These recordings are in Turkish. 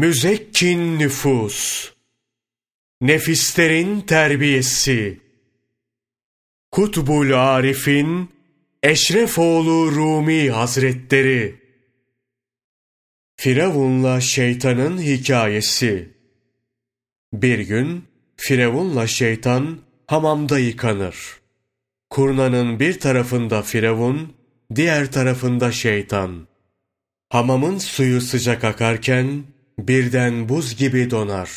müzekkin nüfus, nefislerin terbiyesi, Kutbul Arif'in Eşrefoğlu Rumi Hazretleri, Firavunla şeytanın hikayesi. Bir gün Firavunla şeytan hamamda yıkanır. Kurnanın bir tarafında Firavun, diğer tarafında şeytan. Hamamın suyu sıcak akarken birden buz gibi donar.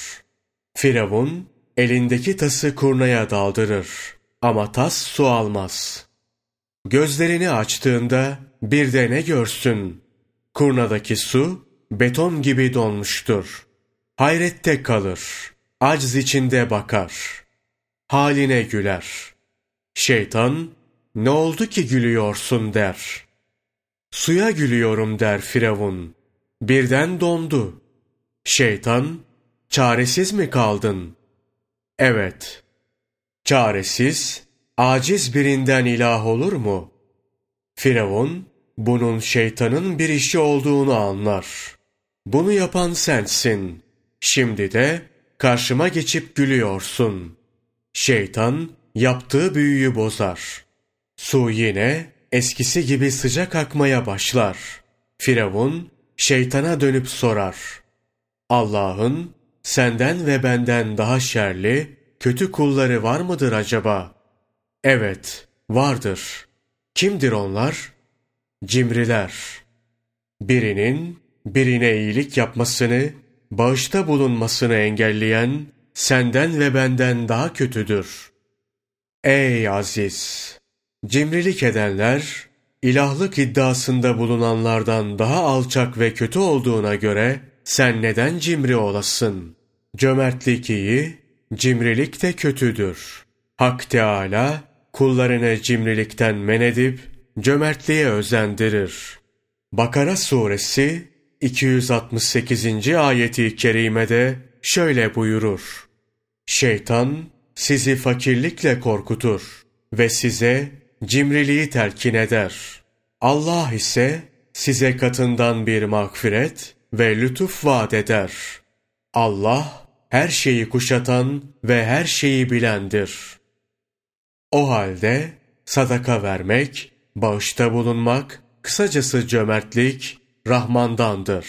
Firavun elindeki tası kurnaya daldırır ama tas su almaz. Gözlerini açtığında bir de ne görsün? Kurnadaki su beton gibi donmuştur. Hayrette kalır, acz içinde bakar. Haline güler. Şeytan, ne oldu ki gülüyorsun der. Suya gülüyorum der Firavun. Birden dondu. Şeytan, çaresiz mi kaldın? Evet. Çaresiz, aciz birinden ilah olur mu? Firavun, bunun şeytanın bir işi olduğunu anlar. Bunu yapan sensin. Şimdi de karşıma geçip gülüyorsun. Şeytan yaptığı büyüyü bozar. Su yine eskisi gibi sıcak akmaya başlar. Firavun şeytana dönüp sorar. Allah'ın senden ve benden daha şerli, kötü kulları var mıdır acaba? Evet, vardır. Kimdir onlar? Cimriler. Birinin birine iyilik yapmasını, bağışta bulunmasını engelleyen senden ve benden daha kötüdür. Ey aziz! Cimrilik edenler, ilahlık iddiasında bulunanlardan daha alçak ve kötü olduğuna göre sen neden cimri olasın? Cömertlik iyi, cimrilik de kötüdür. Hak Teâlâ, kullarını cimrilikten men edip, cömertliğe özendirir. Bakara suresi 268. ayeti kerimede şöyle buyurur. Şeytan sizi fakirlikle korkutur ve size cimriliği telkin eder. Allah ise size katından bir mağfiret ve lütuf vaat eder. Allah her şeyi kuşatan ve her şeyi bilendir. O halde sadaka vermek, bağışta bulunmak, kısacası cömertlik Rahman'dandır.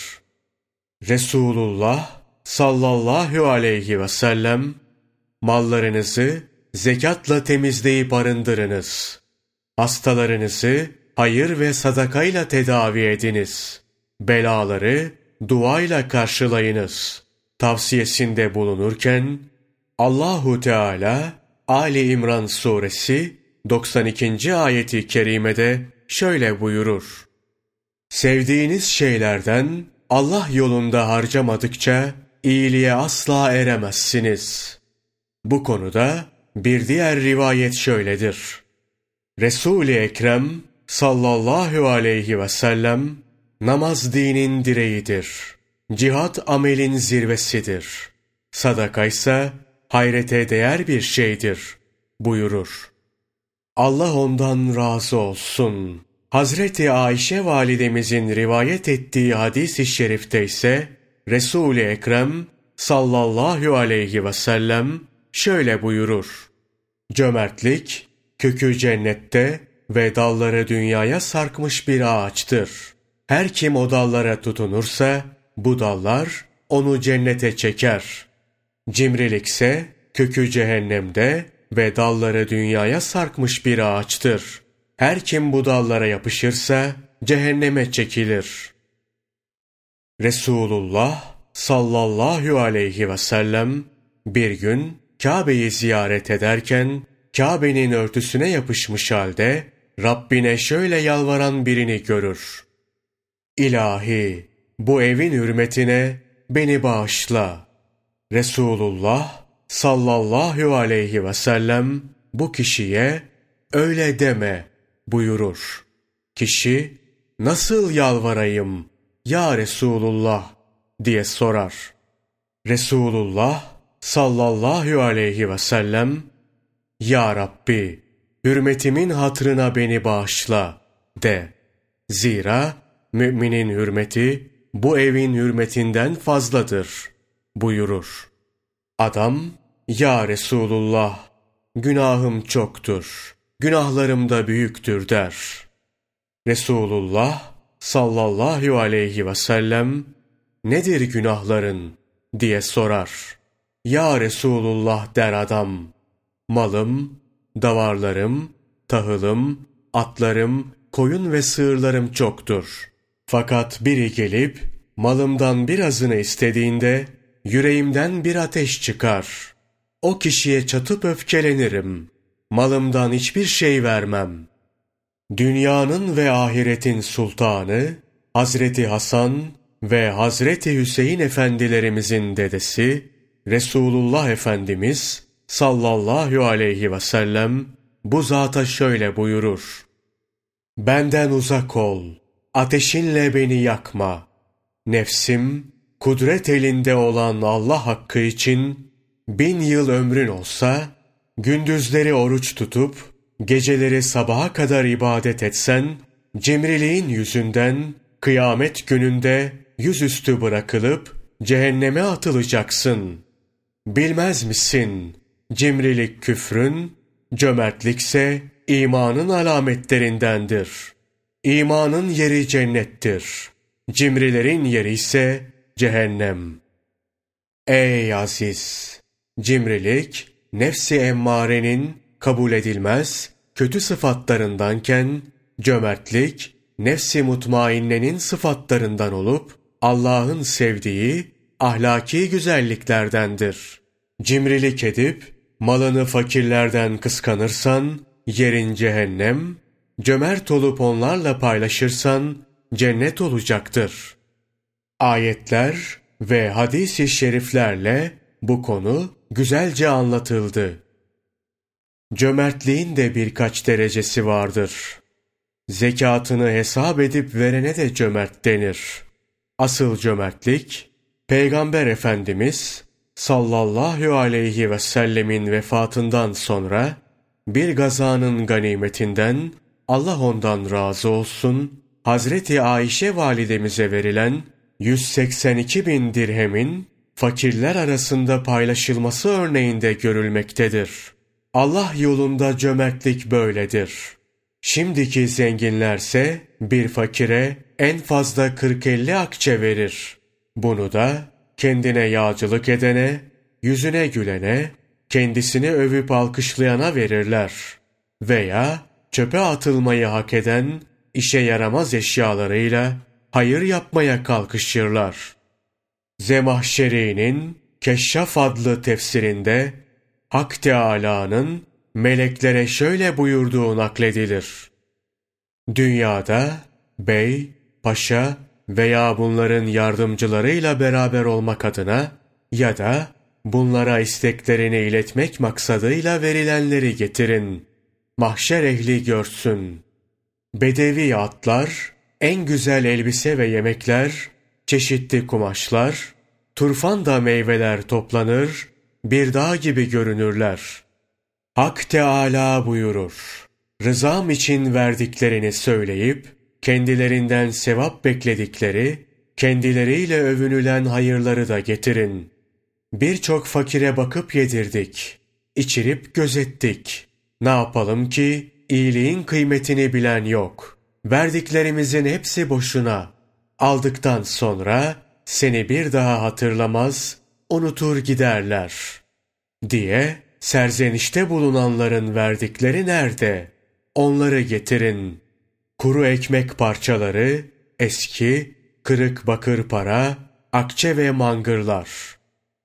Resulullah sallallahu aleyhi ve sellem mallarınızı zekatla temizleyip arındırınız. Hastalarınızı hayır ve sadakayla tedavi ediniz. Belaları duayla karşılayınız. Tavsiyesinde bulunurken Allahu Teala Ali İmran suresi 92. ayeti kerimede şöyle buyurur. Sevdiğiniz şeylerden Allah yolunda harcamadıkça iyiliğe asla eremezsiniz. Bu konuda bir diğer rivayet şöyledir. Resul-i Ekrem sallallahu aleyhi ve sellem namaz dinin direğidir. Cihat amelin zirvesidir. Sadaka ise hayrete değer bir şeydir buyurur. Allah ondan razı olsun. Hazreti Ayşe validemizin rivayet ettiği hadis-i şerifte ise Resul-i Ekrem sallallahu aleyhi ve sellem şöyle buyurur. Cömertlik, kökü cennette ve dalları dünyaya sarkmış bir ağaçtır. Her kim o dallara tutunursa, bu dallar onu cennete çeker. Cimrilikse, kökü cehennemde ve dalları dünyaya sarkmış bir ağaçtır. Her kim bu dallara yapışırsa, cehenneme çekilir. Resulullah sallallahu aleyhi ve sellem bir gün Kabe'yi ziyaret ederken Kabe'nin örtüsüne yapışmış halde Rabbine şöyle yalvaran birini görür. İlahi bu evin hürmetine beni bağışla. Resulullah sallallahu aleyhi ve sellem bu kişiye öyle deme buyurur. Kişi nasıl yalvarayım ya Resulullah diye sorar. Resulullah sallallahu aleyhi ve sellem Ya Rabbi hürmetimin hatrına beni bağışla de. Zira müminin hürmeti bu evin hürmetinden fazladır buyurur. Adam, Ya Resulullah, günahım çoktur, günahlarım da büyüktür der. Resulullah sallallahu aleyhi ve sellem, nedir günahların diye sorar. Ya Resulullah der adam, malım, davarlarım, tahılım, atlarım, koyun ve sığırlarım çoktur. Fakat biri gelip malımdan birazını istediğinde yüreğimden bir ateş çıkar. O kişiye çatıp öfkelenirim. Malımdan hiçbir şey vermem. Dünyanın ve ahiretin sultanı Hazreti Hasan ve Hazreti Hüseyin efendilerimizin dedesi Resulullah Efendimiz sallallahu aleyhi ve sellem bu zata şöyle buyurur. Benden uzak ol, ateşinle beni yakma. Nefsim, kudret elinde olan Allah hakkı için bin yıl ömrün olsa, gündüzleri oruç tutup, geceleri sabaha kadar ibadet etsen, cimriliğin yüzünden kıyamet gününde yüzüstü bırakılıp cehenneme atılacaksın. Bilmez misin? Cimrilik küfrün, cömertlikse imanın alametlerindendir. İmanın yeri cennettir. Cimrilerin yeri ise cehennem. Ey aziz! Cimrilik, nefsi emmarenin kabul edilmez, kötü sıfatlarındanken, cömertlik, nefsi mutmainnenin sıfatlarından olup, Allah'ın sevdiği ahlaki güzelliklerdendir. Cimrilik edip, malını fakirlerden kıskanırsan, yerin cehennem, cömert olup onlarla paylaşırsan, cennet olacaktır. Ayetler ve hadis-i şeriflerle bu konu güzelce anlatıldı. Cömertliğin de birkaç derecesi vardır. Zekatını hesap edip verene de cömert denir. Asıl cömertlik, Peygamber Efendimiz sallallahu aleyhi ve sellemin vefatından sonra bir gazanın ganimetinden Allah ondan razı olsun Hazreti Ayşe validemize verilen 182 bin dirhemin fakirler arasında paylaşılması örneğinde görülmektedir. Allah yolunda cömertlik böyledir. Şimdiki zenginlerse bir fakire en fazla 40-50 akçe verir. Bunu da kendine yağcılık edene, yüzüne gülene, kendisini övüp alkışlayana verirler. Veya çöpe atılmayı hak eden, işe yaramaz eşyalarıyla hayır yapmaya kalkışırlar. Zemahşeri'nin Keşşaf adlı tefsirinde Hak Teâlâ'nın meleklere şöyle buyurduğu nakledilir. Dünyada bey, paşa veya bunların yardımcılarıyla beraber olmak adına ya da bunlara isteklerini iletmek maksadıyla verilenleri getirin. Mahşer ehli görsün. Bedevi atlar, en güzel elbise ve yemekler, çeşitli kumaşlar, turfanda meyveler toplanır, bir dağ gibi görünürler. Hak Teâlâ buyurur. Rızam için verdiklerini söyleyip, kendilerinden sevap bekledikleri, kendileriyle övünülen hayırları da getirin. Birçok fakire bakıp yedirdik, içirip gözettik. Ne yapalım ki iyiliğin kıymetini bilen yok. Verdiklerimizin hepsi boşuna. Aldıktan sonra seni bir daha hatırlamaz, unutur giderler. Diye serzenişte bulunanların verdikleri nerede? Onları getirin. Kuru ekmek parçaları, eski, kırık bakır para, akçe ve mangırlar.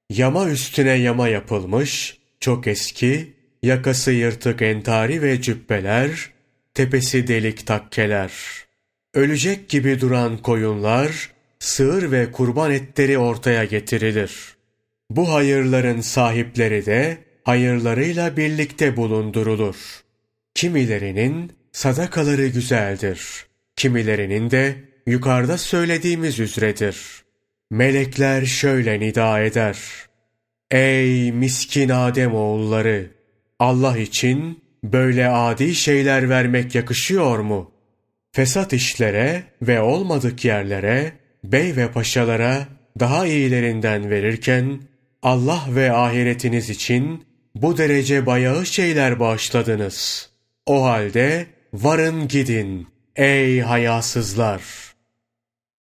Yama üstüne yama yapılmış, çok eski, yakası yırtık entari ve cübbeler, tepesi delik takkeler. Ölecek gibi duran koyunlar, sığır ve kurban etleri ortaya getirilir. Bu hayırların sahipleri de hayırlarıyla birlikte bulundurulur. Kimilerinin sadakaları güzeldir. Kimilerinin de yukarıda söylediğimiz üzredir. Melekler şöyle nida eder. Ey miskin Adem oğulları! Allah için böyle adi şeyler vermek yakışıyor mu? Fesat işlere ve olmadık yerlere bey ve paşalara daha iyilerinden verirken, Allah ve ahiretiniz için bu derece bayağı şeyler bağışladınız. O halde varın gidin ey hayasızlar.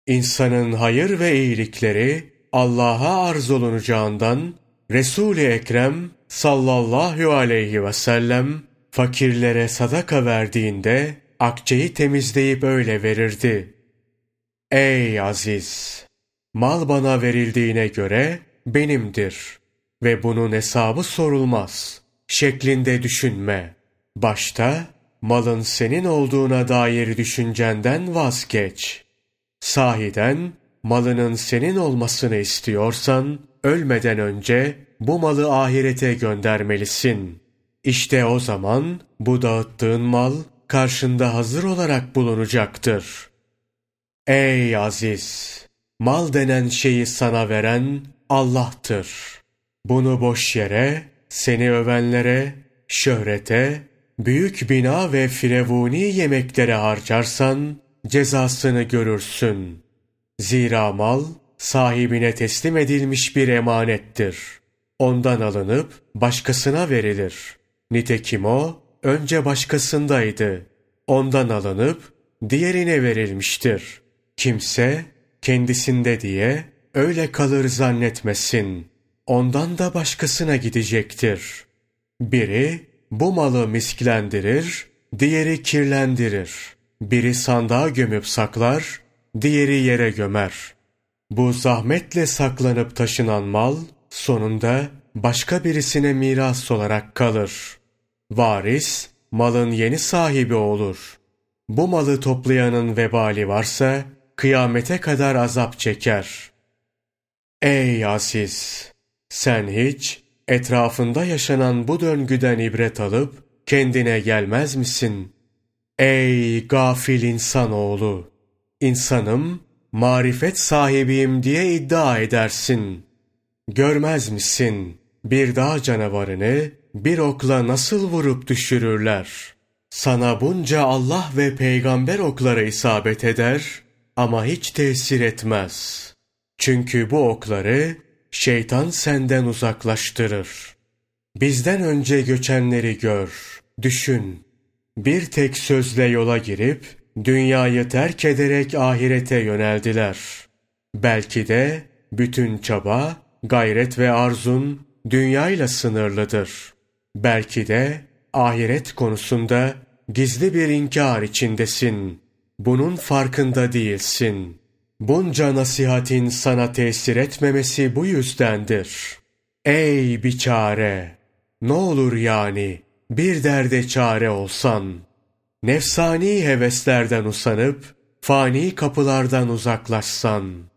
İnsanın hayır ve iyilikleri Allah'a arz olunacağından Resul-i Ekrem sallallahu aleyhi ve sellem fakirlere sadaka verdiğinde akçeyi temizleyip öyle verirdi. Ey aziz! Mal bana verildiğine göre benimdir ve bunun hesabı sorulmaz şeklinde düşünme. Başta malın senin olduğuna dair düşüncenden vazgeç. Sahiden malının senin olmasını istiyorsan ölmeden önce bu malı ahirete göndermelisin. İşte o zaman bu dağıttığın mal karşında hazır olarak bulunacaktır. Ey aziz! Mal denen şeyi sana veren Allah'tır. Bunu boş yere, seni övenlere, şöhrete, büyük bina ve firavuni yemeklere harcarsan cezasını görürsün. Zira mal sahibine teslim edilmiş bir emanettir. Ondan alınıp başkasına verilir. Nitekim o önce başkasındaydı. Ondan alınıp diğerine verilmiştir. Kimse kendisinde diye öyle kalır zannetmesin. Ondan da başkasına gidecektir. Biri bu malı misklendirir, diğeri kirlendirir. Biri sandığa gömüp saklar, diğeri yere gömer. Bu zahmetle saklanıp taşınan mal sonunda başka birisine miras olarak kalır. Varis malın yeni sahibi olur. Bu malı toplayanın vebali varsa kıyamete kadar azap çeker. Ey aziz! Sen hiç etrafında yaşanan bu döngüden ibret alıp kendine gelmez misin? Ey gafil insanoğlu! İnsanım, marifet sahibiyim diye iddia edersin. Görmez misin? Bir dağ canavarını bir okla nasıl vurup düşürürler? Sana bunca Allah ve peygamber okları isabet eder ama hiç tesir etmez. Çünkü bu okları şeytan senden uzaklaştırır. Bizden önce göçenleri gör, düşün. Bir tek sözle yola girip, dünyayı terk ederek ahirete yöneldiler. Belki de bütün çaba, gayret ve arzun dünyayla sınırlıdır. Belki de ahiret konusunda gizli bir inkar içindesin. Bunun farkında değilsin. Bunca nasihatin sana tesir etmemesi bu yüzdendir. Ey biçare! Ne olur yani bir derde çare olsan. Nefsani heveslerden usanıp, fani kapılardan uzaklaşsan.''